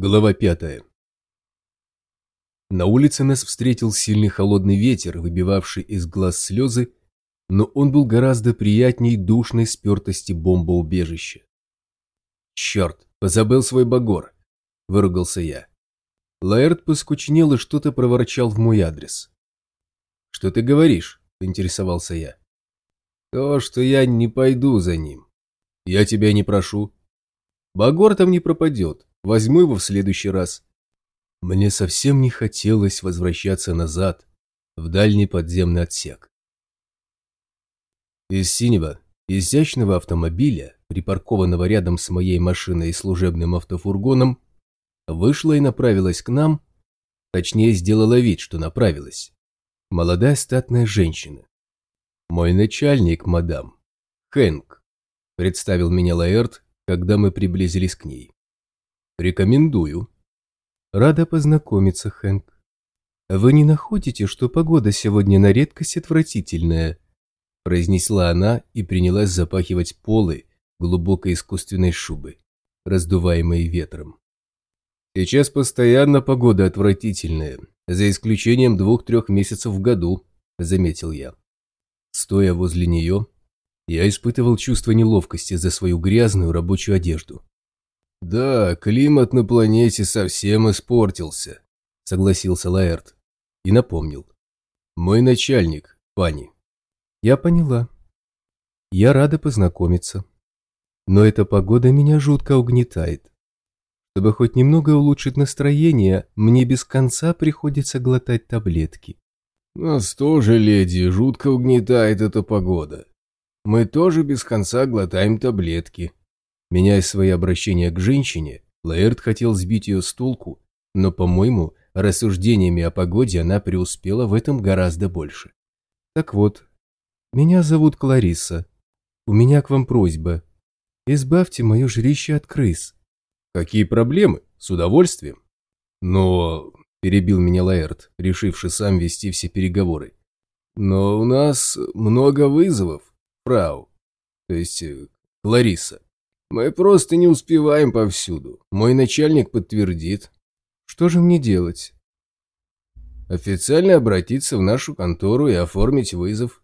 Глава пятая. На улице нас встретил сильный холодный ветер, выбивавший из глаз слезы, но он был гораздо приятней душной спертости бомбоубежища. «Черт, позабыл свой багор!» – выругался я. Лаэрт поскучнел и что-то проворчал в мой адрес. «Что ты говоришь?» – поинтересовался я. «То, что я не пойду за ним. Я тебя не прошу. Багор там не пропадет, Возьму его в следующий раз. Мне совсем не хотелось возвращаться назад, в дальний подземный отсек. Из синего, изящного автомобиля, припаркованного рядом с моей машиной и служебным автофургоном, вышла и направилась к нам, точнее сделала вид, что направилась. Молодая статная женщина. «Мой начальник, мадам, Хэнк», представил меня Лаэрт, когда мы приблизились к ней. Рекомендую. Рада познакомиться, Хэнк. Вы не находите, что погода сегодня на редкость отвратительная? Произнесла она и принялась запахивать полы глубокой искусственной шубы, раздуваемой ветром. Сейчас постоянно погода отвратительная, за исключением двух-трех месяцев в году, заметил я. Стоя возле нее, я испытывал чувство неловкости за свою грязную рабочую одежду. «Да, климат на планете совсем испортился», — согласился Лаэрт. И напомнил. «Мой начальник, пани». «Я поняла. Я рада познакомиться. Но эта погода меня жутко угнетает. Чтобы хоть немного улучшить настроение, мне без конца приходится глотать таблетки». «Нас тоже, леди, жутко угнетает эта погода. Мы тоже без конца глотаем таблетки», Меняя свои обращения к женщине, Лаэрт хотел сбить ее с толку, но, по-моему, рассуждениями о погоде она преуспела в этом гораздо больше. Так вот, меня зовут Клариса. У меня к вам просьба. Избавьте мое жилище от крыс. Какие проблемы? С удовольствием. Но, перебил меня Лаэрт, решивший сам вести все переговоры. Но у нас много вызовов, фрау. То есть, э, Клариса. Мы просто не успеваем повсюду. Мой начальник подтвердит. Что же мне делать? Официально обратиться в нашу контору и оформить вызов.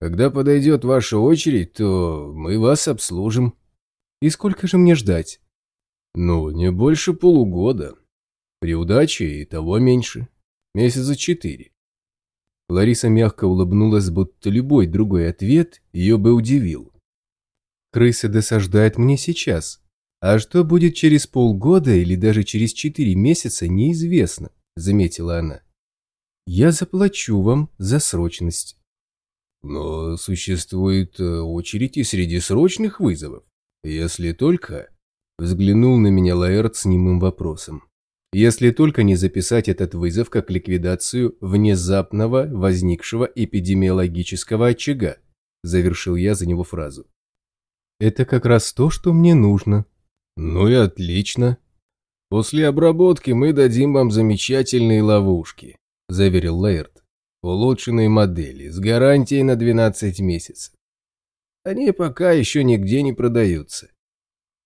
Когда подойдет ваша очередь, то мы вас обслужим. И сколько же мне ждать? Ну, не больше полугода. При удаче и того меньше. Месяца четыре. Лариса мягко улыбнулась, будто любой другой ответ ее бы удивил. Крысы досаждают мне сейчас. А что будет через полгода или даже через четыре месяца, неизвестно, заметила она. Я заплачу вам за срочность. Но существует э, очередь и среди срочных вызовов. Если только... Взглянул на меня Лаэрт с немым вопросом. Если только не записать этот вызов как ликвидацию внезапного возникшего эпидемиологического очага, завершил я за него фразу. Это как раз то, что мне нужно. Ну и отлично. После обработки мы дадим вам замечательные ловушки, заверил Лейерт. Улучшенные модели с гарантией на 12 месяцев. Они пока еще нигде не продаются.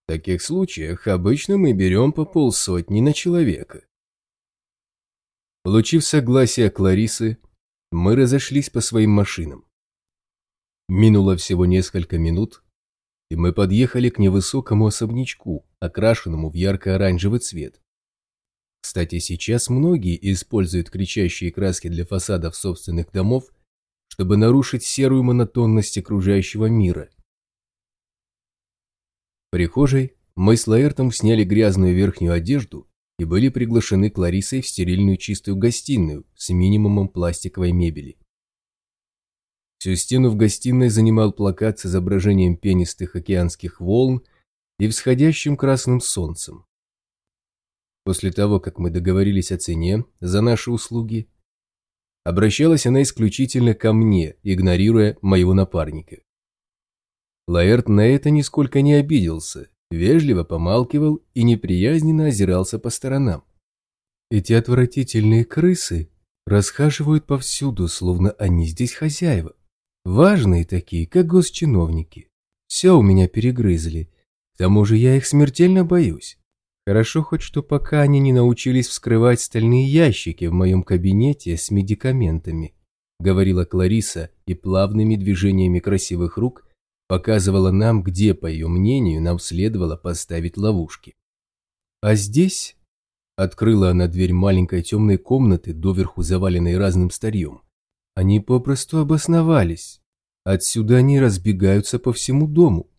В таких случаях обычно мы берем по полсотни на человека. Получив согласие Кларисы, мы разошлись по своим машинам. Минуло всего несколько минут, и мы подъехали к невысокому особнячку, окрашенному в ярко-оранжевый цвет. Кстати, сейчас многие используют кричащие краски для фасадов собственных домов, чтобы нарушить серую монотонность окружающего мира. В прихожей мы с Лаэртом сняли грязную верхнюю одежду и были приглашены Кларисой в стерильную чистую гостиную с минимумом пластиковой мебели. Всю стену в гостиной занимал плакат с изображением пенистых океанских волн и всходящим красным солнцем. После того, как мы договорились о цене за наши услуги, обращалась она исключительно ко мне, игнорируя моего напарника. Лаэрт на это нисколько не обиделся, вежливо помалкивал и неприязненно озирался по сторонам. Эти отвратительные крысы расхаживают повсюду, словно они здесь хозяева. Важные такие, как госчиновники. Все у меня перегрызли. К тому же я их смертельно боюсь. Хорошо хоть что пока они не научились вскрывать стальные ящики в моем кабинете с медикаментами, говорила Клариса и плавными движениями красивых рук показывала нам, где, по ее мнению, нам следовало поставить ловушки. А здесь открыла она дверь маленькой темной комнаты, доверху заваленной разным старьем. Они попросту обосновались. Отсюда они разбегаются по всему дому.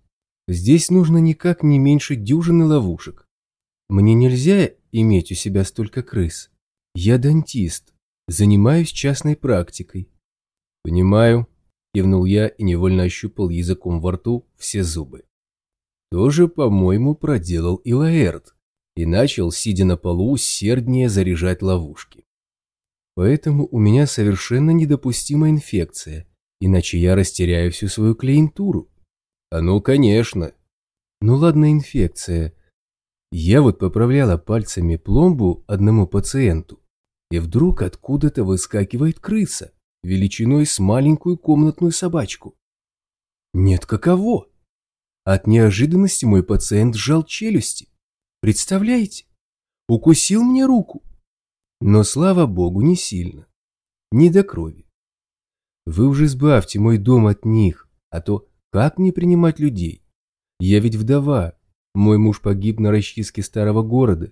Здесь нужно никак не меньше дюжины ловушек. Мне нельзя иметь у себя столько крыс. Я дантист, занимаюсь частной практикой. Понимаю, кивнул я и невольно ощупал языком во рту все зубы. Тоже, по-моему, проделал и Лаэрт и начал, сидя на полу, усерднее заряжать ловушки. Поэтому у меня совершенно недопустима инфекция, иначе я растеряю всю свою клиентуру. А ну, конечно. Ну ладно, инфекция. Я вот поправляла пальцами пломбу одному пациенту, и вдруг откуда-то выскакивает крыса, величиной с маленькую комнатную собачку. Нет, каково? От неожиданности мой пациент сжал челюсти. Представляете? Укусил мне руку. Но, слава богу, не сильно. Не до крови. Вы уже избавьте мой дом от них, а то как мне принимать людей? Я ведь вдова, мой муж погиб на расчистке старого города,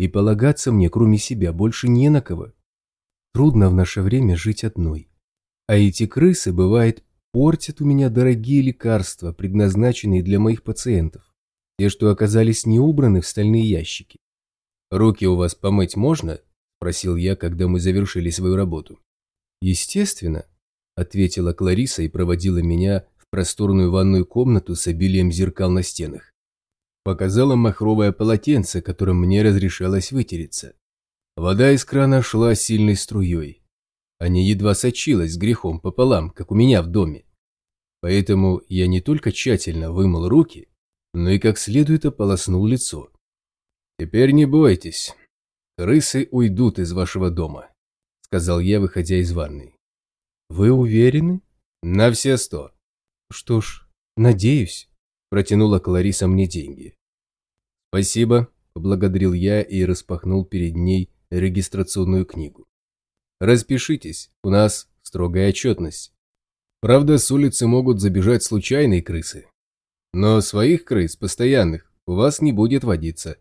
и полагаться мне, кроме себя, больше не на кого. Трудно в наше время жить одной. А эти крысы, бывает, портят у меня дорогие лекарства, предназначенные для моих пациентов. Те, что оказались не убраны в стальные ящики. «Руки у вас помыть можно?» – спросил я, когда мы завершили свою работу. «Естественно», – ответила Клариса и проводила меня в просторную ванную комнату с обилием зеркал на стенах. Показала махровое полотенце, которым мне разрешалось вытереться. Вода из крана шла сильной струей, а не едва сочилась с грехом пополам, как у меня в доме. Поэтому я не только тщательно вымыл руки, но и как следует ополоснул лицо. «Теперь не бойтесь, «Крысы уйдут из вашего дома», — сказал я, выходя из ванной. «Вы уверены?» «На все сто». «Что ж, надеюсь», — протянула Клариса мне деньги. «Спасибо», — поблагодарил я и распахнул перед ней регистрационную книгу. «Распишитесь, у нас строгая отчетность. Правда, с улицы могут забежать случайные крысы. Но своих крыс, постоянных, у вас не будет водиться.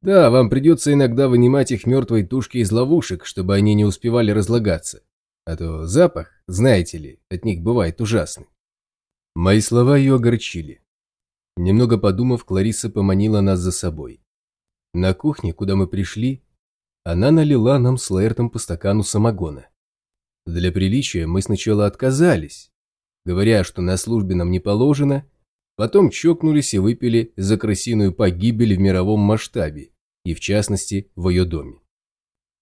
Да, вам придется иногда вынимать их мертвые тушки из ловушек, чтобы они не успевали разлагаться. А то запах, знаете ли, от них бывает ужасный. Мои слова ее огорчили. Немного подумав, Клариса поманила нас за собой. На кухне, куда мы пришли, она налила нам с Лаэртом по стакану самогона. Для приличия мы сначала отказались, говоря, что на службе нам не положено, Потом чокнулись и выпили за крысиную погибель в мировом масштабе, и в частности в ее доме.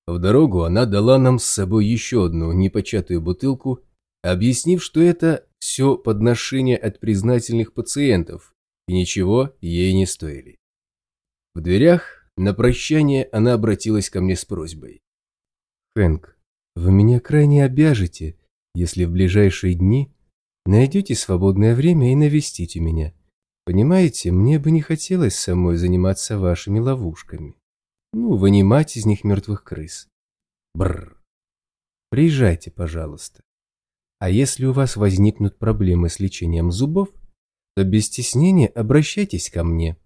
В дорогу она дала нам с собой еще одну непочатую бутылку, объяснив, что это все подношение от признательных пациентов, и ничего ей не стоили. В дверях на прощание она обратилась ко мне с просьбой. «Хэнк, вы меня крайне обяжете, если в ближайшие дни Найдете свободное время и навестите меня. Понимаете, мне бы не хотелось самой заниматься вашими ловушками. Ну, вынимать из них мертвых крыс. Бррр. Приезжайте, пожалуйста. А если у вас возникнут проблемы с лечением зубов, то без стеснения обращайтесь ко мне.